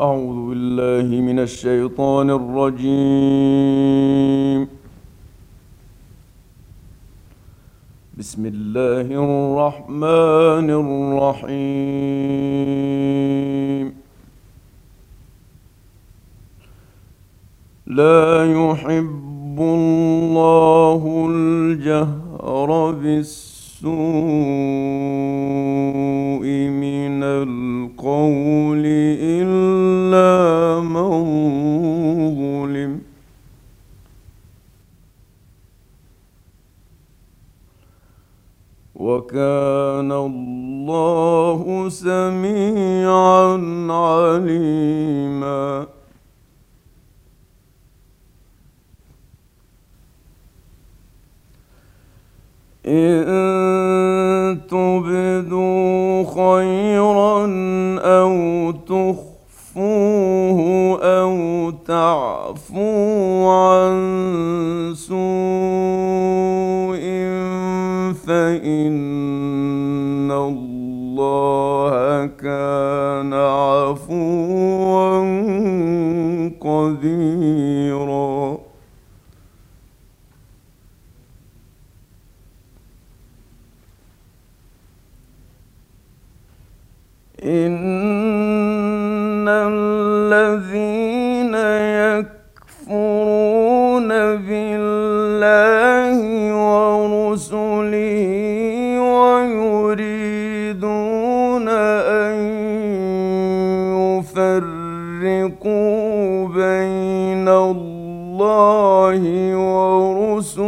أعوذ بالله من الشيطان الرجيم. بسم الله الرحمن الرحيم. لا يحب الله الجهر بالسوء. من القول إلا من ظلم. وكان الله سميعا عليما. إن الله ورسله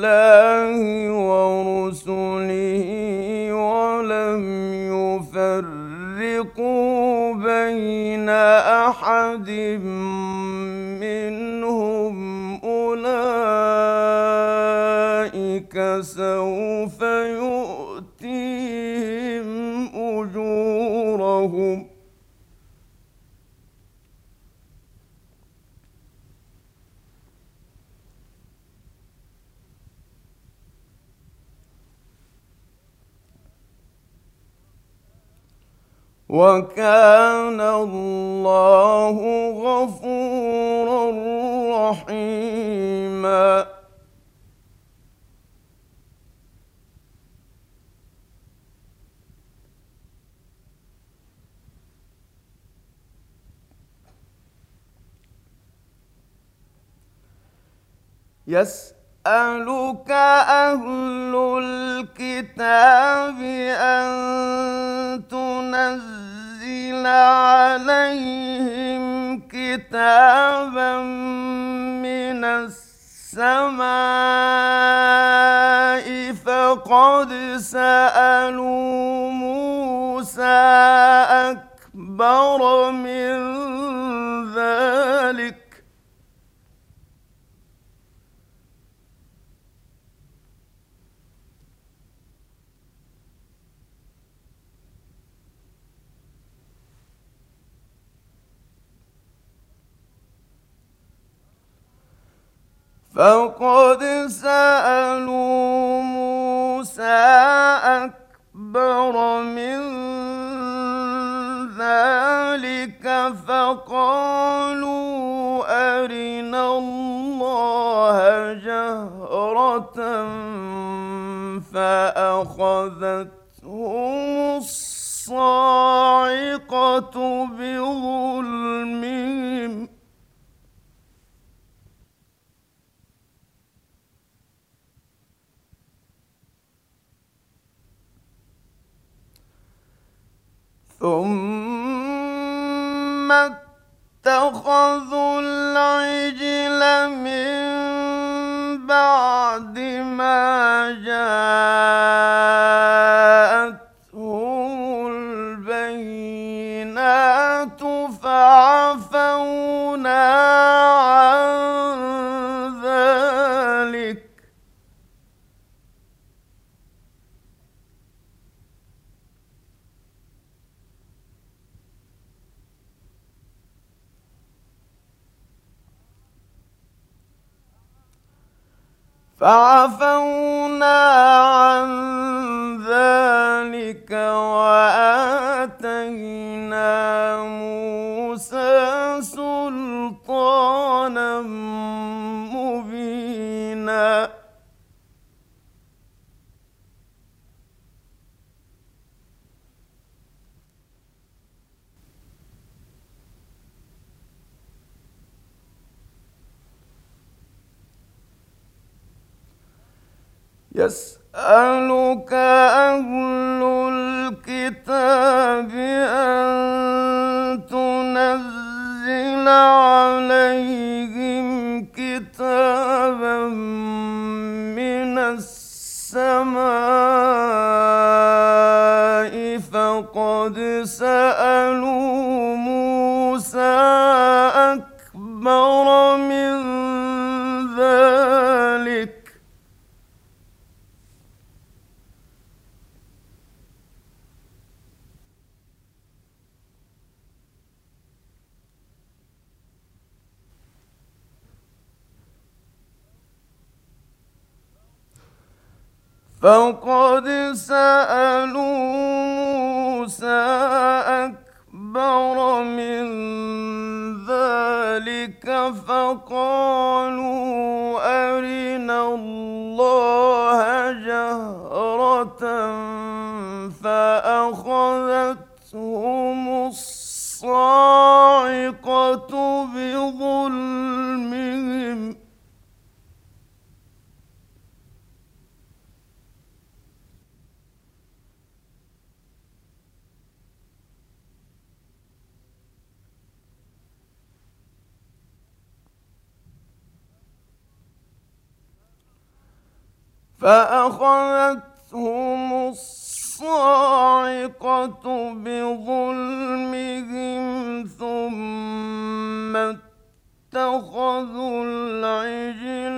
بالله ورسله ولم يفرقوا بين أحد وكان الله غفورا رحيما. يسألك أهل الكتاب أن تنزل عليهم كتابا من السماء فقد سألوا موسى أكبر من ذلك فقد سألوا موسى أكبر من ذلك فقالوا أرنا الله جهرة فأخذتهم الصاعقة بظلمهم ثم اتخذوا العجل من بعد ما جاءتهم فعفونا عن يسألك أهل فقد سألوا موسى أكبر من ذلك فقالوا فأخذتهم الصاعقة بظلمهم ثم اتخذوا العجل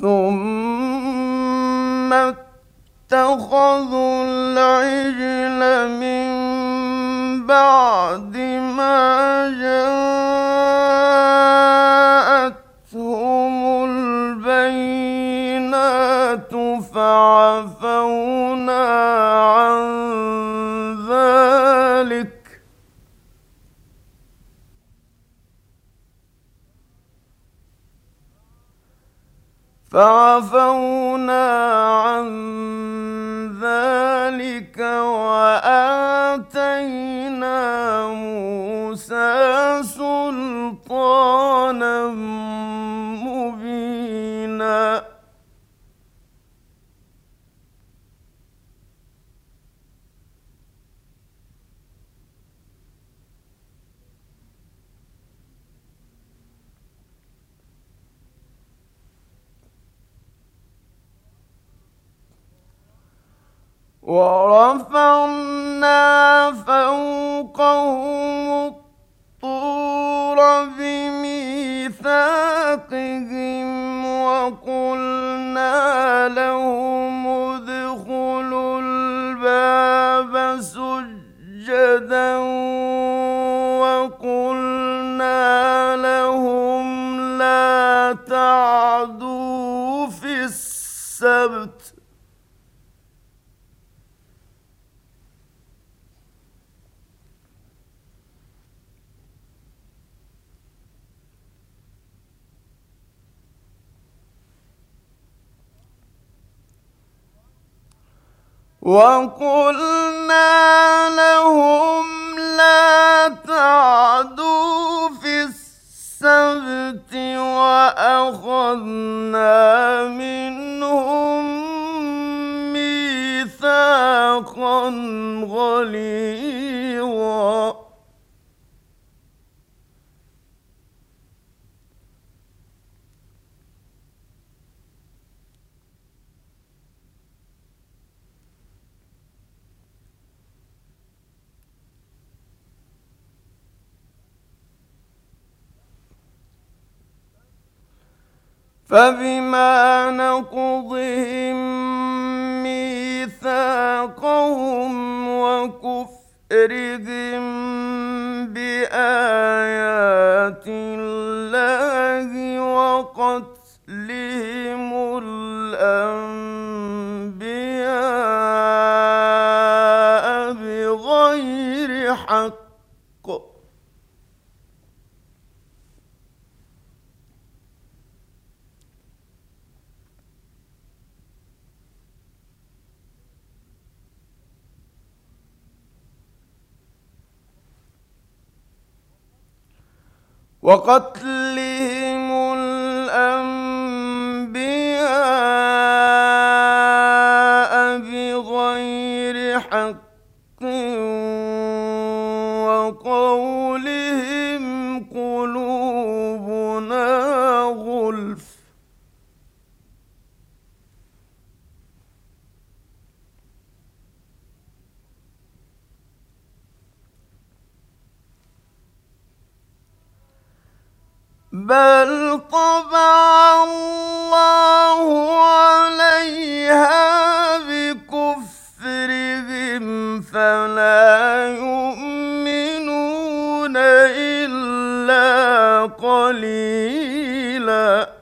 ثم اتخذوا العجل من بعد ما جاءتهم فعفونا عن ذلك وآتينا موسى سلطانا ورفعنا فوقهم الطور بميثاقهم وقلنا لهم ادخلوا الباب سجدا وقلنا لهم لا تعدوا في السبت وقلنا لهم لا تعدوا في السبت وأخذنا منهم ميثاقا غليظا. فبما نقضهم ميثاقهم وكفرهم بآيات الله وقتلهم قليلاً.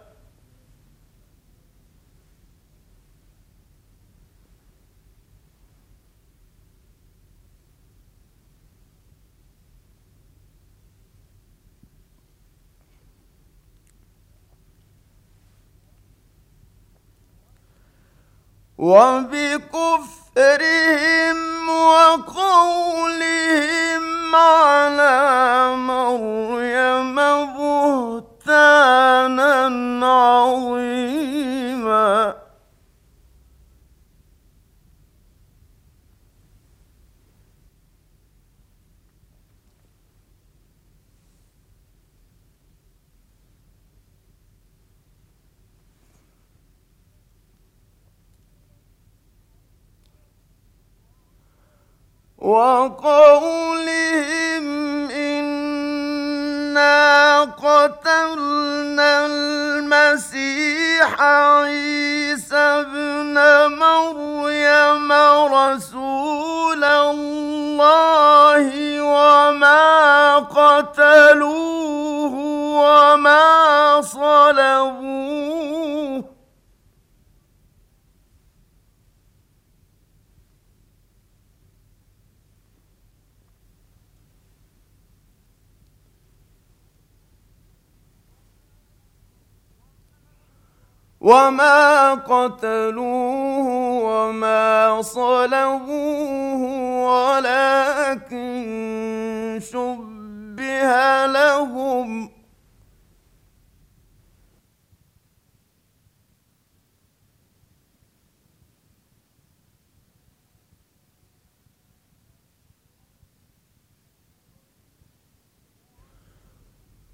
وبكفرهم وقولهم إنا قتلنا المسيح عيسى ابن مريم رسول الله وما قتلوه وما صلبوه وما قتلوه وما صلبوه ولكن شبه لهم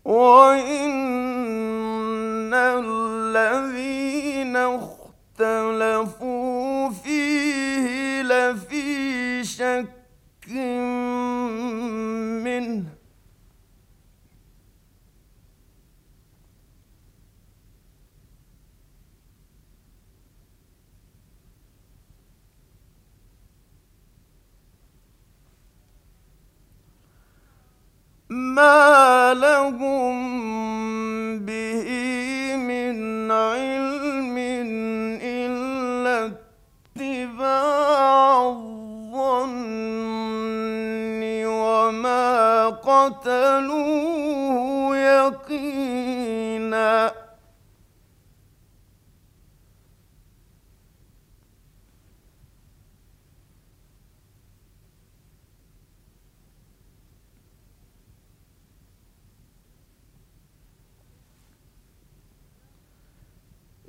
وإن Yeah.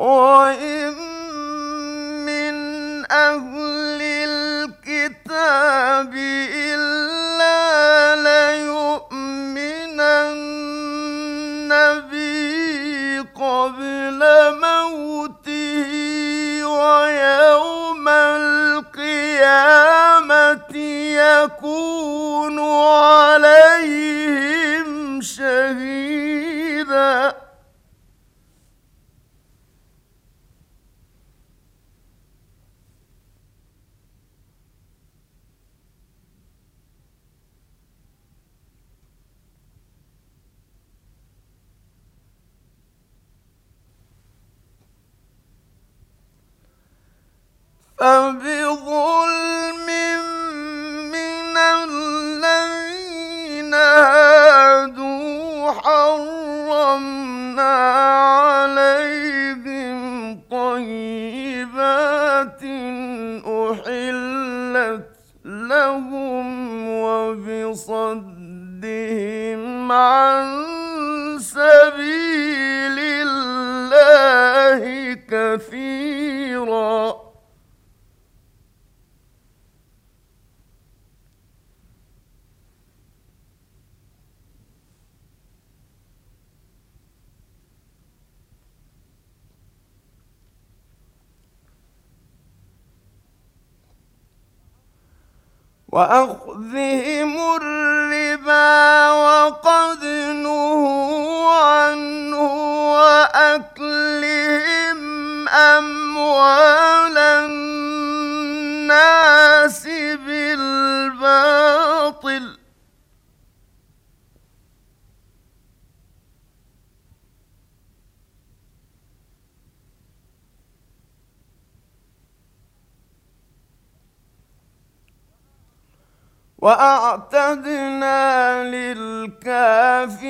وإن من أهل الكتاب إلا قبل موته ويوم القيامة يكون عليهم فبظلم من الذين هادوا حرمنا عليهم طيبات أحلت لهم وبصدهم عن سبيل الله كثيراً وأخذهم الربا وقد وأعتدنا للكافرين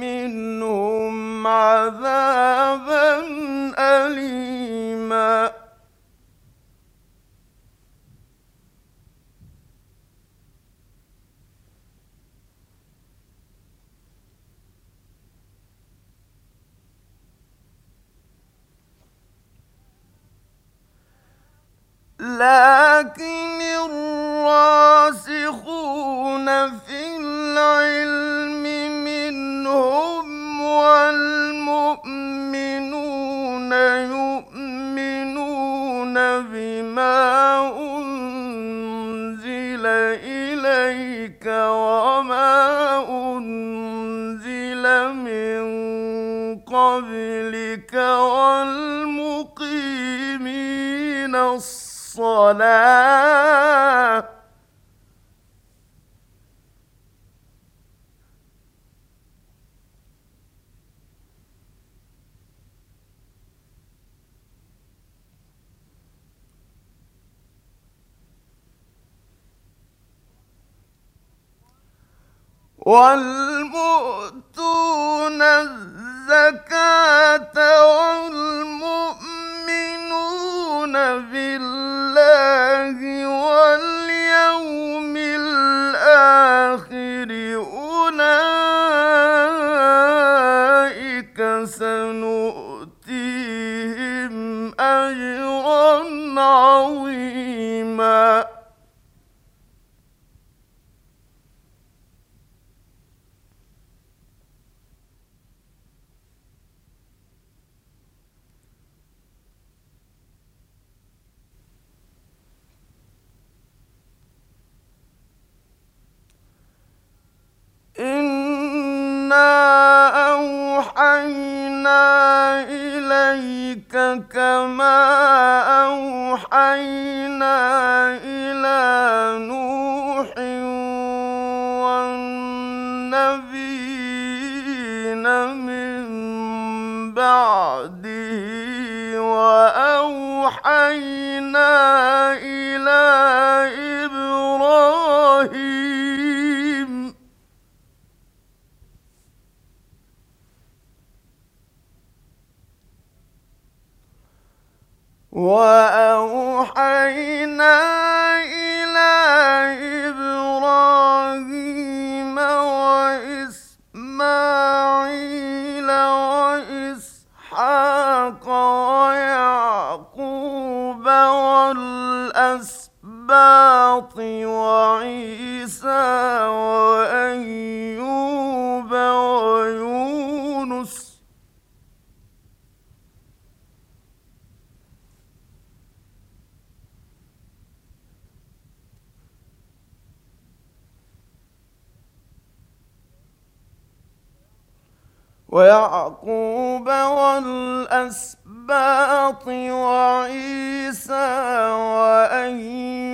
منهم عذابا اليما. لكن الراسخون في العلم منهم والمؤمنون يؤمنون بما أنزل الصلاة والمؤتون الزكاة والمؤمنون بالله واليوم الآخر سنؤتيهم أجرا عظيما. what? والأسباط وعيسى وأيوب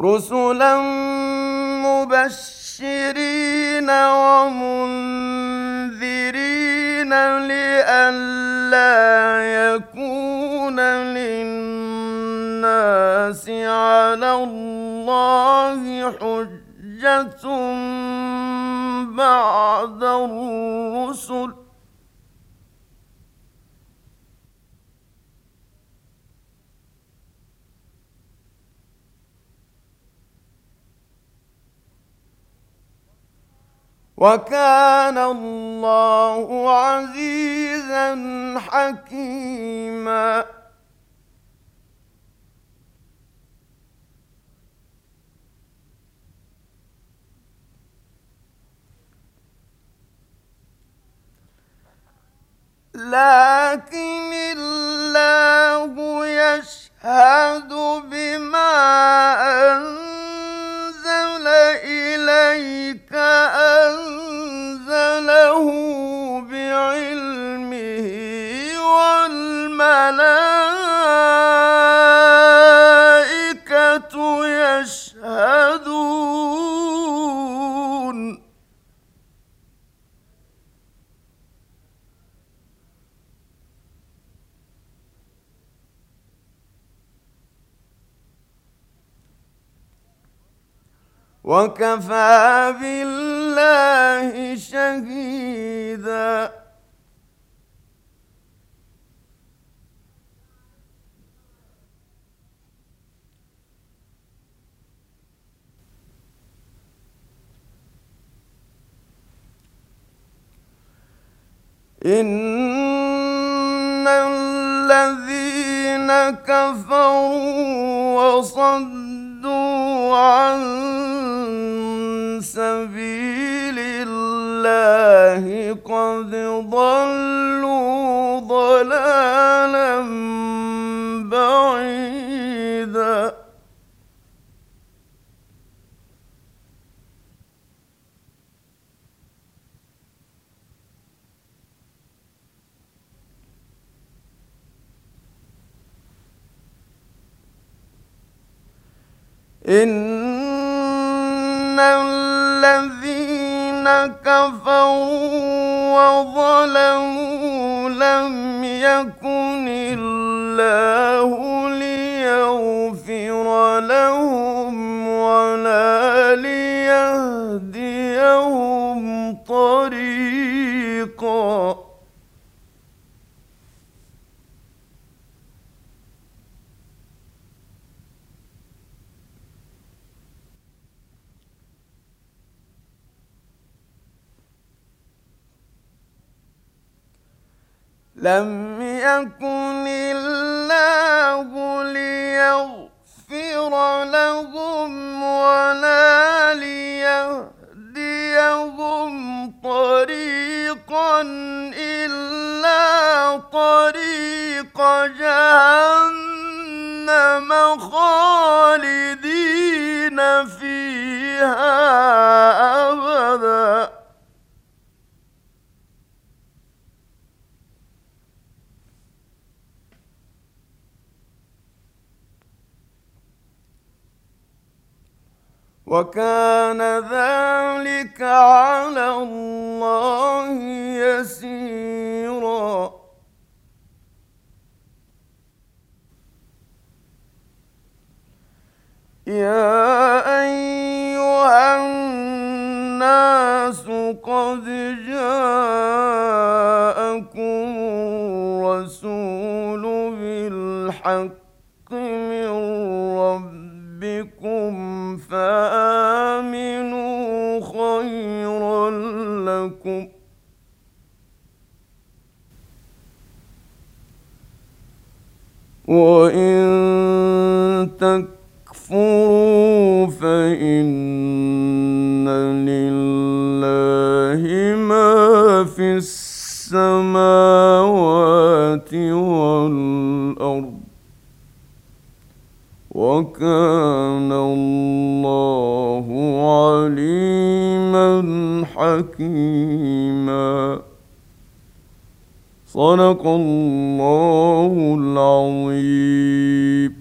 رسلا مبشرين ومنذرين لئلا يكون للناس على الله حجة بعد الرسل. وكان الله عزيزا حكيما. لكن الله يشهد بما أنزل إليك أنزله بعلمه وكفى بالله شهيدا. إن الذين كفروا وصدوا عن سبيل الله قد ضلوا ضلالا بعيدا إن الذين كفروا وظلموا لم يكن الله ليغفر لهم ولا ليهديهم طريقا لم يكن الله قد جاءكم الرسول بالحق من ربكم فآمنوا خيرا لكم وإن تكفروا والأرض وكان الله عليما حكيما. صدق الله العظيم.